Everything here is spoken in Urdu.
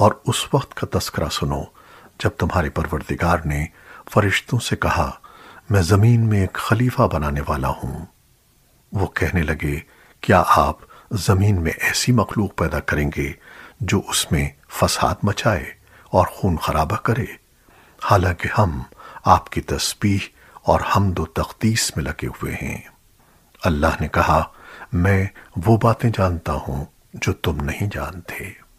اور اس وقت کا تذکرہ سنو جب تمہارے پروردگار نے فرشتوں سے کہا، میں زمین میں ایک خلیفہ بنانے والا ہوں۔ وہ کہنے لگے، کیا آپ زمین میں ایسی مخلوق پیدا کریں گے جو اس میں فساد مچائے اور خون خرابہ کرے؟ حالانکہ ہم آپ کی تسبیح اور حمد و تقدیس میں لگے ہوئے ہیں۔ اللہ نے کہا، میں وہ باتیں جانتا ہوں جو تم نہیں جانتے۔